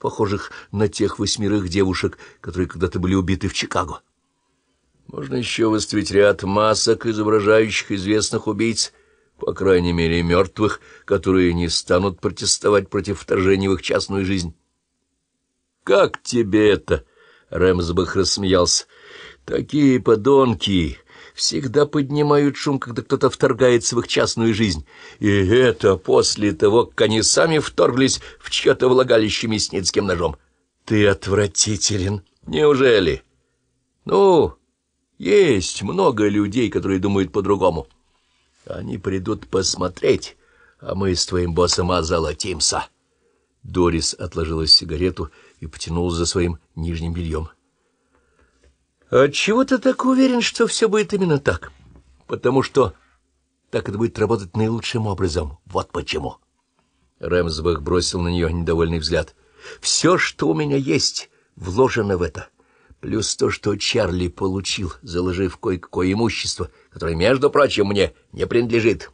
похожих на тех восьмерых девушек, которые когда-то были убиты в Чикаго. Можно еще выставить ряд масок, изображающих известных убийц, по крайней мере, мертвых, которые не станут протестовать против вторжения в их частную жизнь. — Как тебе это? — Рэмсбах рассмеялся. — Такие подонки всегда поднимают шум, когда кто-то вторгается в их частную жизнь. И это после того, как они сами вторглись в чье-то влагалище мясницким ножом. Ты отвратителен. Неужели? Ну, есть много людей, которые думают по-другому. Они придут посмотреть, а мы с твоим боссом озолотимся. Дорис отложила сигарету и потянула за своим нижним бельем. Отчего ты так уверен, что все будет именно так? Потому что так это будет работать наилучшим образом. Вот почему. Рэмсбах бросил на нее недовольный взгляд. Все, что у меня есть, вложено в это. Плюс то, что Чарли получил, заложив кое-какое имущество, которое, между прочим, мне не принадлежит.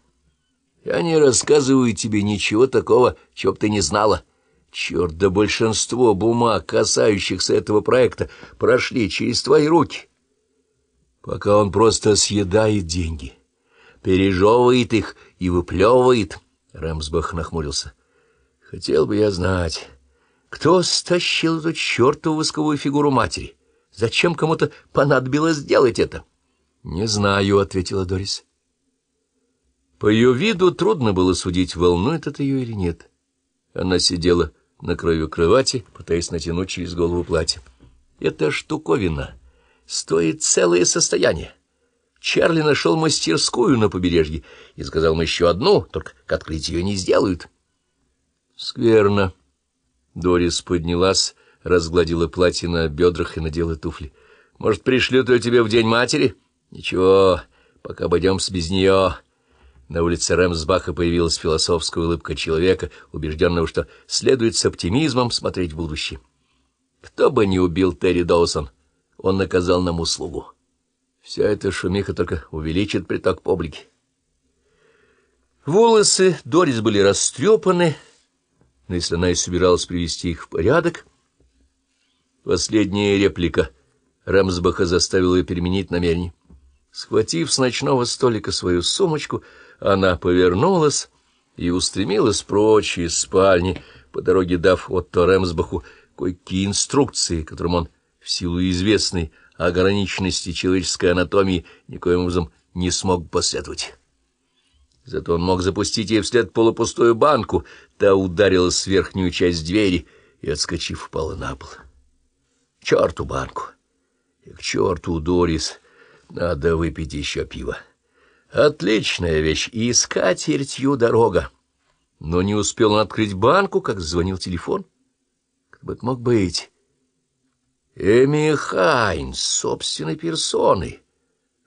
Я не рассказываю тебе ничего такого, чего бы ты не знала. — Черт, да большинство бумаг, касающихся этого проекта, прошли через твои руки. Пока он просто съедает деньги, пережевывает их и выплевывает, Рэмсбах нахмурился. Хотел бы я знать, кто стащил эту чертову восковую фигуру матери? Зачем кому-то понадобилось сделать это? — Не знаю, — ответила Дорис. По ее виду трудно было судить, волнует это ее или нет. Она сидела на краю кровати, пытаясь натянуть через голову платье. «Эта штуковина стоит целое состояние. Чарли нашел мастерскую на побережье и сказал им еще одну, только к открытию не сделают». «Скверно». Дорис поднялась, разгладила платье на бедрах и надела туфли. «Может, пришлют ее тебе в День матери?» «Ничего, пока обойдемся без нее». На улице Рэмсбаха появилась философская улыбка человека, убежденного, что следует с оптимизмом смотреть в будущее. Кто бы ни убил Терри Доусон, он наказал нам услугу. Вся эта шумиха только увеличит приток публики. Волосы Дорис были растрепаны, но если она и собиралась привести их в порядок... Последняя реплика Рэмсбаха заставила ее переменить намерение. Схватив с ночного столика свою сумочку, она повернулась и устремилась прочь из спальни, по дороге дав Отто Ремсбаху кое-какие инструкции, которым он, в силу известной ограниченности человеческой анатомии, никоим образом не смог последовать. Зато он мог запустить ей вслед полупустую банку, та ударилась в верхнюю часть двери и, отскочив, упала на пол. Черту банку! И к черту Дорис! Надо выпить еще пиво. Отличная вещь, и скатертью дорога. Но не успел он открыть банку, как звонил телефон. Кто бы это мог быть? Эми Хайнс, собственной персоной.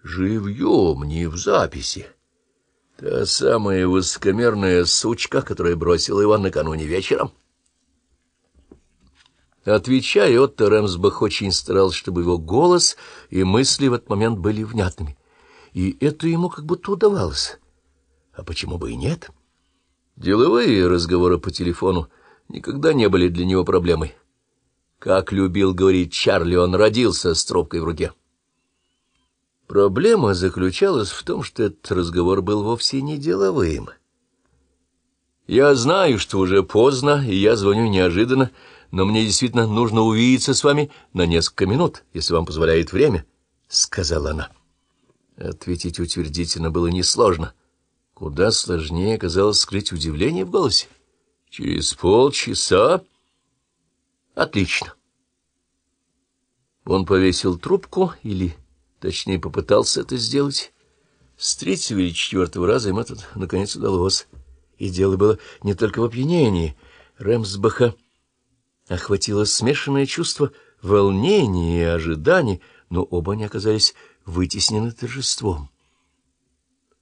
Живьем, не в записи. Та самая высокомерная сучка, которая бросила его накануне вечером. Отвечая, Отто Рэмсбах очень старался, чтобы его голос и мысли в этот момент были внятными и это ему как будто удавалось. А почему бы и нет? Деловые разговоры по телефону никогда не были для него проблемой. Как любил говорить Чарли, он родился с трубкой в руке. Проблема заключалась в том, что этот разговор был вовсе не деловым. «Я знаю, что уже поздно, и я звоню неожиданно, но мне действительно нужно увидеться с вами на несколько минут, если вам позволяет время», — сказала она. Ответить утвердительно было несложно. Куда сложнее оказалось скрыть удивление в голосе. Через полчаса... Отлично. Он повесил трубку, или, точнее, попытался это сделать. С третьего или четвертого раза им это, наконец, удалось. И дело было не только в опьянении. Рэмсбаха охватило смешанное чувство волнения и ожидания, но оба они оказались вытеснены торжеством.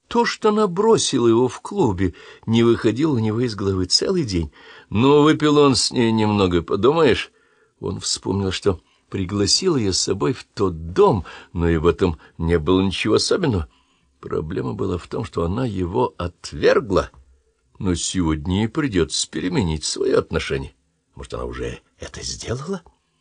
То, что она бросила его в клубе, не выходило у него из головы целый день. Но выпил он с ней немного, подумаешь? Он вспомнил, что пригласил ее с собой в тот дом, но и в этом не было ничего особенного. Проблема была в том, что она его отвергла, но сегодня ей придется переменить свои отношения. Может, она уже это сделала? —